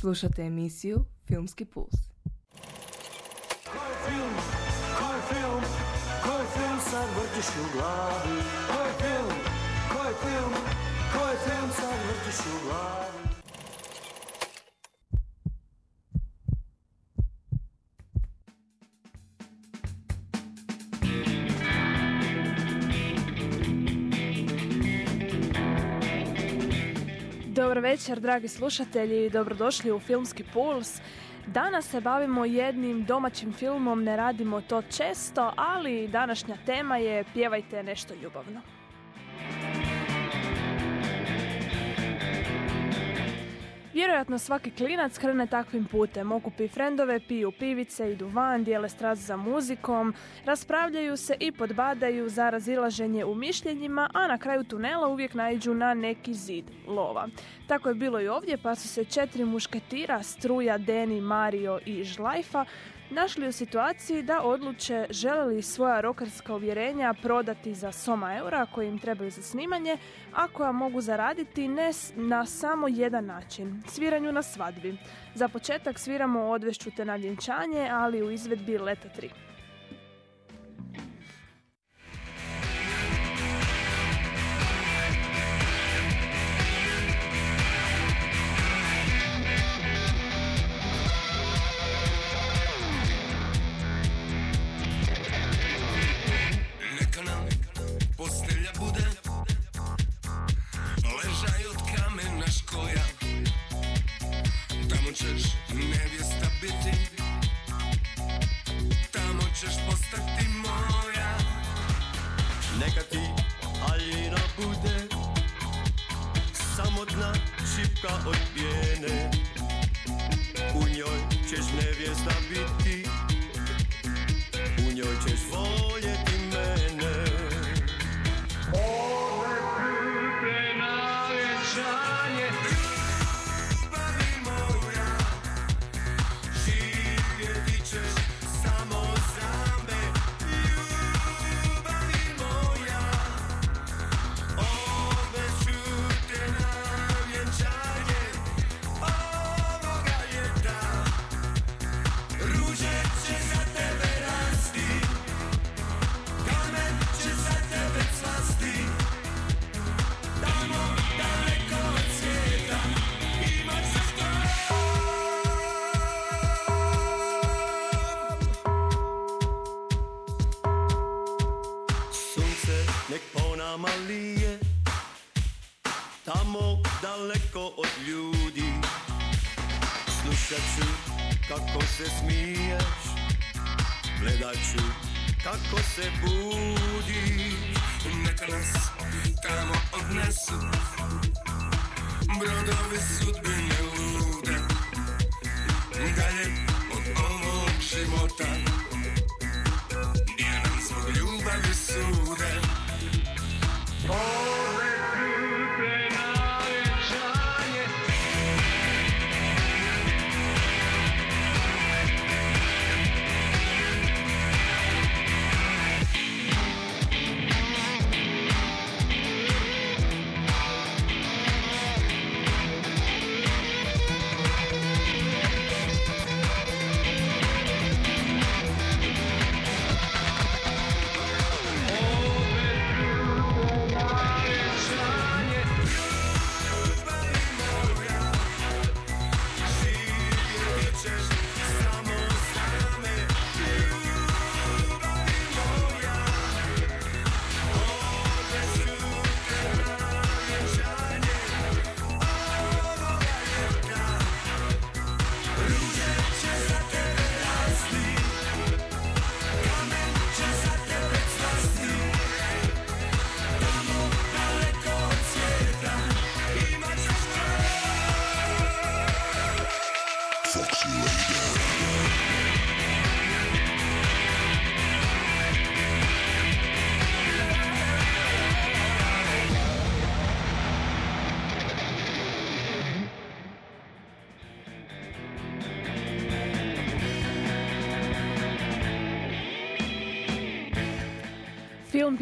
Slušate emisiju Filmski puls. Koji film, koji film, koji film sad vrtiš u glavi? Koji film, koji film, koji film sad vrtiš u glavi? Dobar večer, dragi slušatelji, dobrodošli u Filmski puls. Danas se bavimo jednim domaćim filmom, ne radimo to često, ali današnja tema je Pjevajte nešto ljubavno. Vjerojatno svaki klinac krene takvim putem, okupi frendove, piju pivice, idu van, dijele strast za muzikom, raspravljaju se i podbadaju za razilaženje u mišljenjima, a na kraju tunela uvijek naiđu na neki zid, lova. Tako je bilo i ovdje, pa su se četiri mušketira, Struja, Deni, Mario i Žlajfa, našli u situaciji da odluče žele li svoja rokarska uvjerenja prodati za soma eura koji im trebaju za snimanje, a koja mogu zaraditi ne na samo jedan način, sviranju na svadbi. Za početak sviramo odvešću te na vjenčanje, ali u izvedbi Leta 3. daleko od ljudi. Slušat ću kako se smiješ Gledat ću kako se budiš. Neka nas tamo odnesu Brodovi sudbine lude. Dalje od ovog života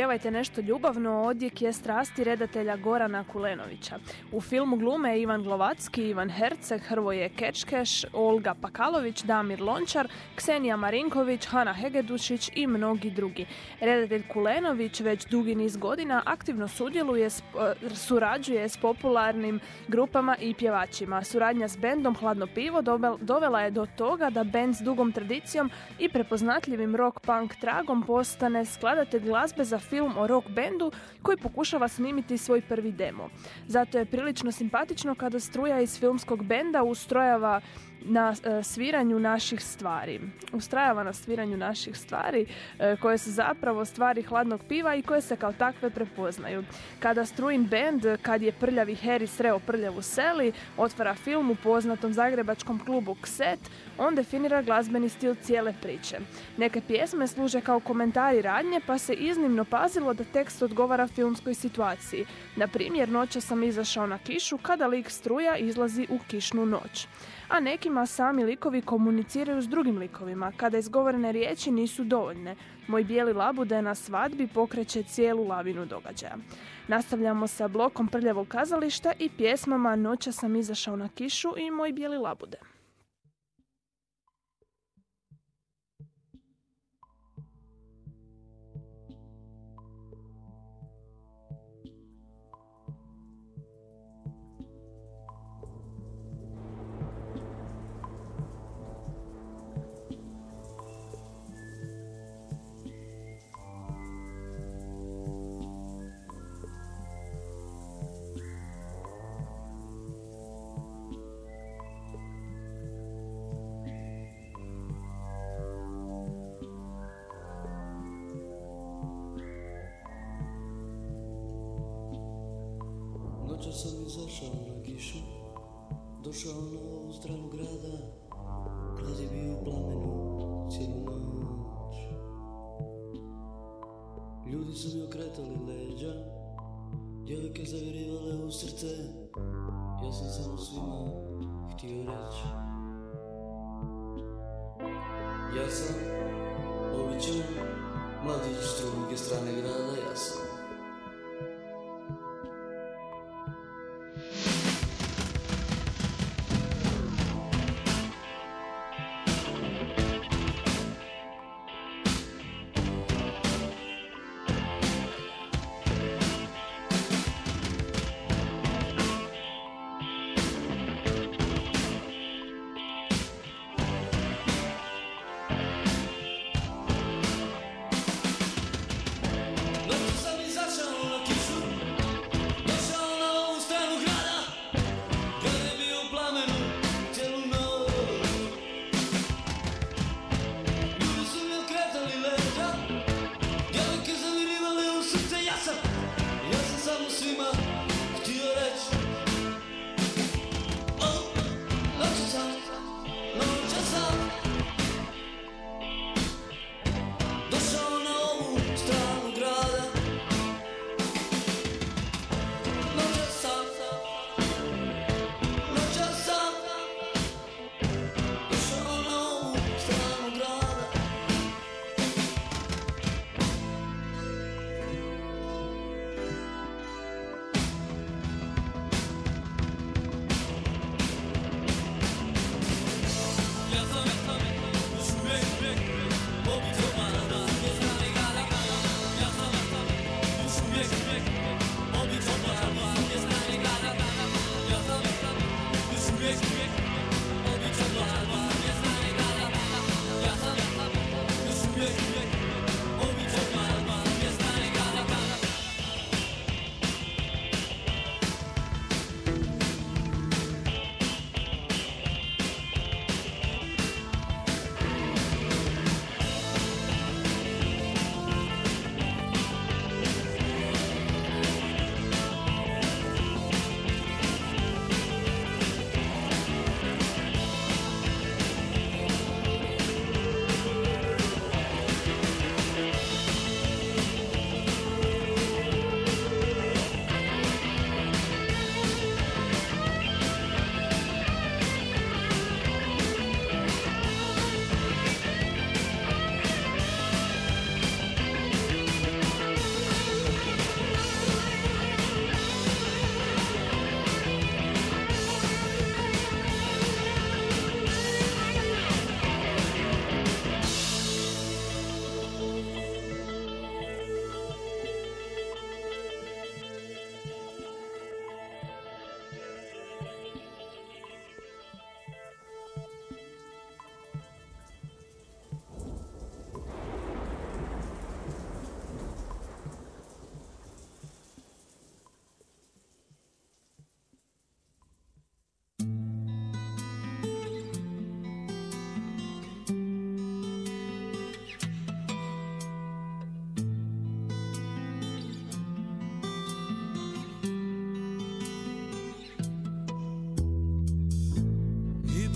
Pjevajte nešto ljubavno odjek je strasti redatelja Gorana Kulenovića. U filmu glume Ivan Glovacki, Ivan Herceg, Hrvoje Kečkeš, Olga Pakalović, Damir Lončar, Ksenija Marinković, Hana Hegedušić i mnogi drugi. Redatelj Kulenović već dugi niz godina aktivno sudjeluje, e, surađuje s popularnim grupama i pjevačima. Suradnja s bendom Hladno pivo dovel- dovela je do toga da bend s dugom tradicijom i prepoznatljivim rock punk tragom postane skladatelj glazbe za film o rock bendu koji pokušava snimiti svoj prvi demo. Zato je prilično simpatično kada struja iz filmskog benda ustrojava na e, sviranju naših stvari. Ustrajava na sviranju naših stvari e, koje su zapravo stvari hladnog piva i koje se kao takve prepoznaju. Kada Struin band, kad je prljavi Harry sreo prljavu seli, otvara film u poznatom zagrebačkom klubu Kset, on definira glazbeni stil cijele priče. Neke pjesme služe kao komentari radnje, pa se iznimno pazilo da tekst odgovara filmskoj situaciji. Na primjer, noća sam izašao na kišu kada lik struja izlazi u kišnu noć. A nekima sami likovi komuniciraju s drugim likovima, kada izgovorene riječi nisu dovoljne. Moj bijeli labude na svadbi pokreće cijelu lavinu događaja. Nastavljamo sa blokom prljavog kazališta i pjesmama Noća sam izašao na kišu i Moj bijeli labude. Noća sam izašao na kišu, došao na ovu stranu grada, grad je bio u plamenu cijelu noć. Ljudi su mi okretali leđa, djevojke zavirivale u srce, ja sam samo svima htio reći. Ja sam običan mladić s druge strane grada, ja sam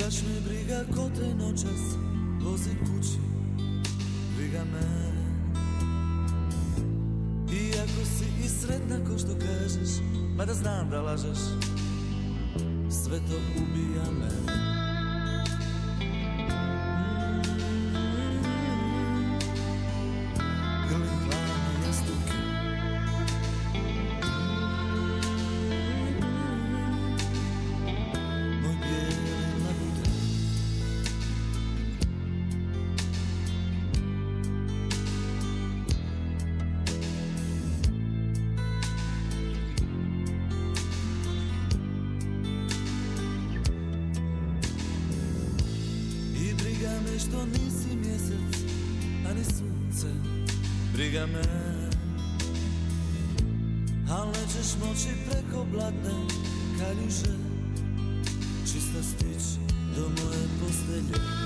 Baš me briga ko te noćas vozi kući. Briga me. Iako si i sretna ko što kažeš Mada znam da lažeš Sve to ubija me. Briga me Al nećeš moći preko blatne kaljuže Čista stići do moje postelje.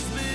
has been.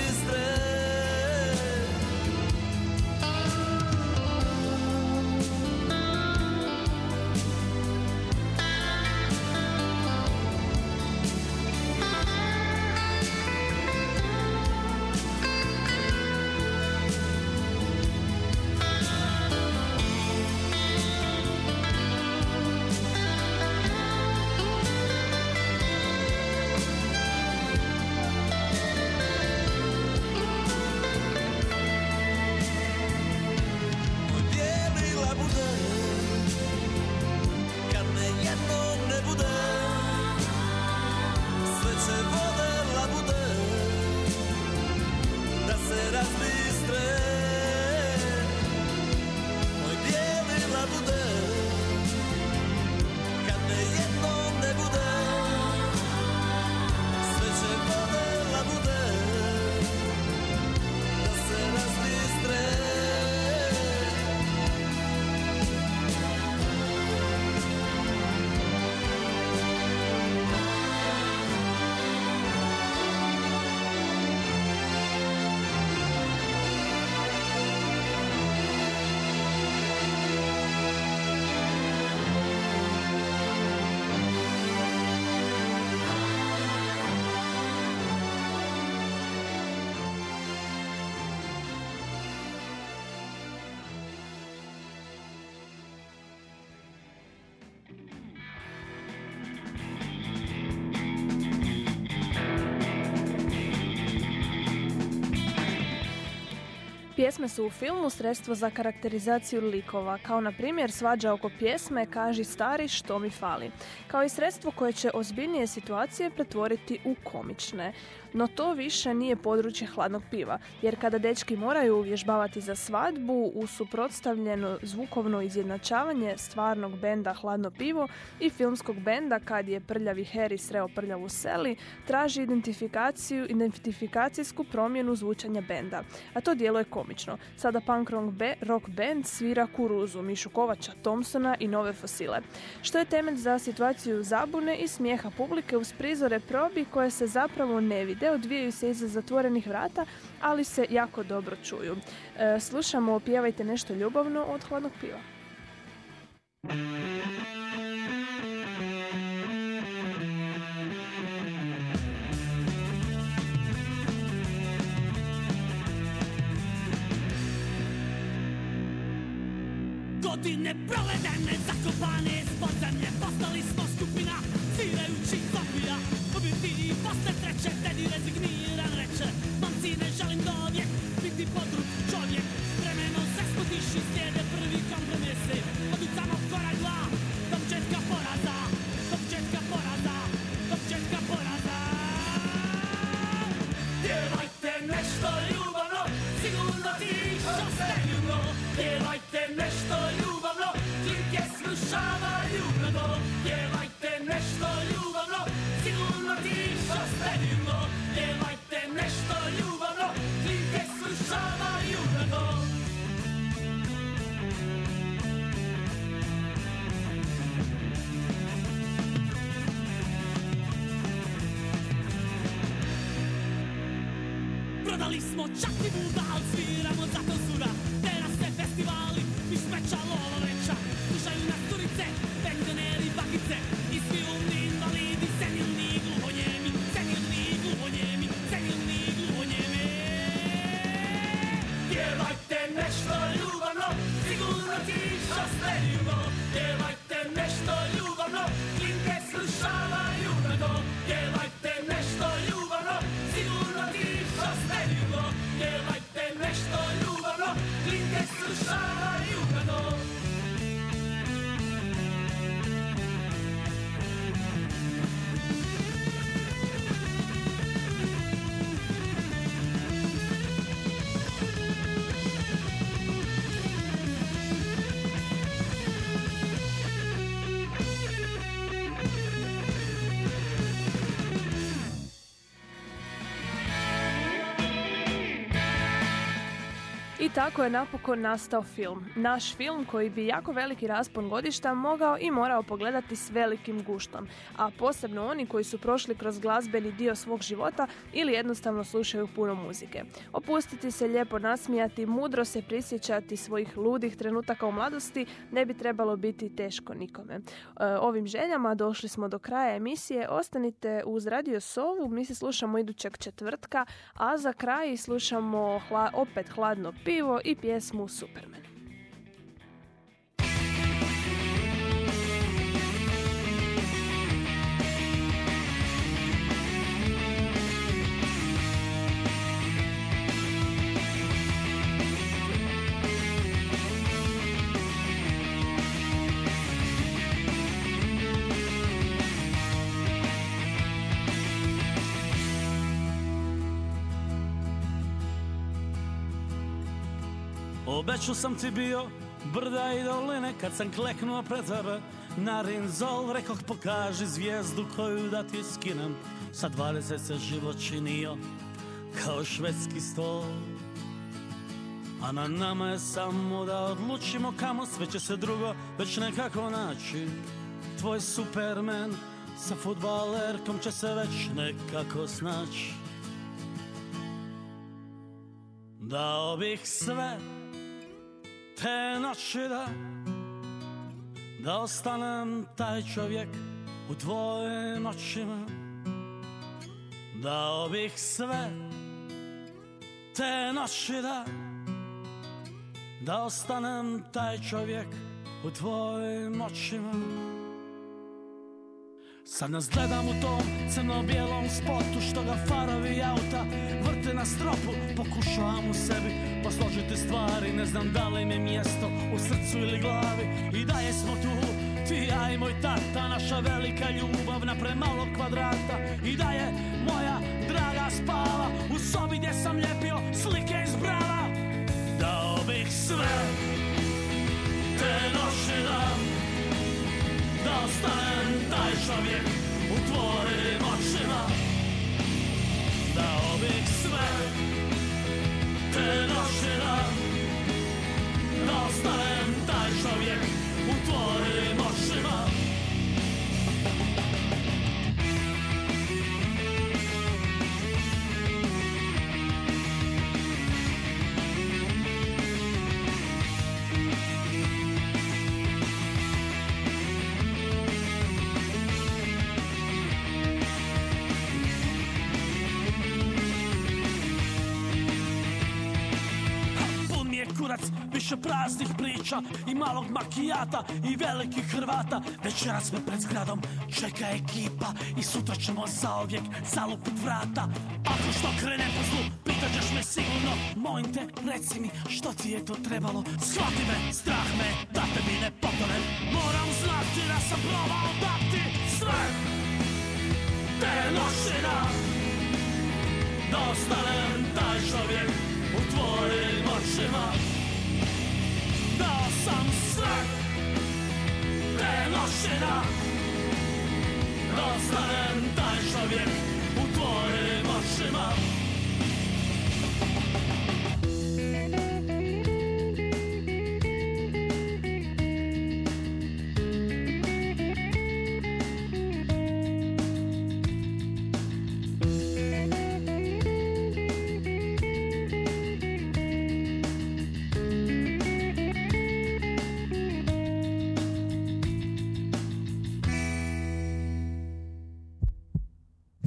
Pjesme su u filmu sredstvo za karakterizaciju likova, kao na primjer svađa oko pjesme Kaži stari što mi fali, kao i sredstvo koje će ozbiljnije situacije pretvoriti u komične. No to više nije područje hladnog piva, jer kada dečki moraju uvježbavati za svadbu u suprotstavljeno zvukovno izjednačavanje stvarnog benda Hladno pivo i filmskog benda kad je prljavi Harry sreo prljavu Seli, traži identifikaciju, identifikacijsku promjenu zvučanja benda, a to djeluje komično. Sada punk rock band svira Kuruzu, Mišu Kovača, Thompsona i nove fosile. Što je temelj za situaciju zabune i smijeha publike uz prizore probi koje se zapravo ne vide, odvijaju se iza zatvorenih vrata, ali se jako dobro čuju. E, slušamo Pjevajte nešto ljubavno od hladnog piva. Godine provedene, zakopane ispod zemlje Postali smo skupina svirajućih kopija Ubiti posle treće, tedi smo čak i budal, sviramo zato sura tako je napokon nastao film. Naš film koji bi jako veliki raspon godišta mogao i morao pogledati s velikim guštom, a posebno oni koji su prošli kroz glazbeni dio svog života ili jednostavno slušaju puno muzike. Opustiti se lijepo nasmijati, mudro se prisjećati svojih ludih trenutaka u mladosti ne bi trebalo biti teško nikome. E, ovim željama došli smo do kraja emisije. Ostanite uz Radio Sovu, mi se slušamo idućeg četvrtka, a za kraj slušamo opet hladno pivo i pjesmu Superman. Obećao sam ti bio brda i doline kad sam kleknuo pred tebe na rinzol rekoh pokaži zvijezdu koju da ti skinem. Sa 20 se život činio kao švedski stol. A na nama je samo da odlučimo kamo sve će se drugo već nekako naći. Tvoj superman sa futbalerkom će se već nekako snaći. Dao bih sve te noći da Da ostanem taj čovjek u tvojim očima Dao bih sve te noći da Da ostanem taj čovjek u tvojim očima Sad nas gledam u tom crno-bijelom spotu Što ga farovi auta vrte na stropu. Pokušavam u sebi posložiti stvari Ne znam da li mi je mjesto u srcu ili glavi. I dalje smo tu, ti ja i moj tata Naša velika ljubav na premalog kvadrata. I dalje moja draga spava U sobi gdje sam ljepio slike iz brava Dao bih sve te noći Da taj čovjek u tvojim očima. Dao bih sve te Da ostanem taj čovjek u tvojim više praznih priča I malog makijata i velikih Hrvata. Večeras me pred zgradom čeka ekipa I sutra ćemo zaovijek zalupit vrata. Ako što krene po zlu, pitat ćeš me sigurno. Molim te, reci mi što ti je to trebalo? Shvati me, strah me, da te mi ne potonem Moram znati da sam probao dati sve. Te noći da ostanem taj čovjek u tvojim očima sam da Da ostanem taj čovjek u tvojim očima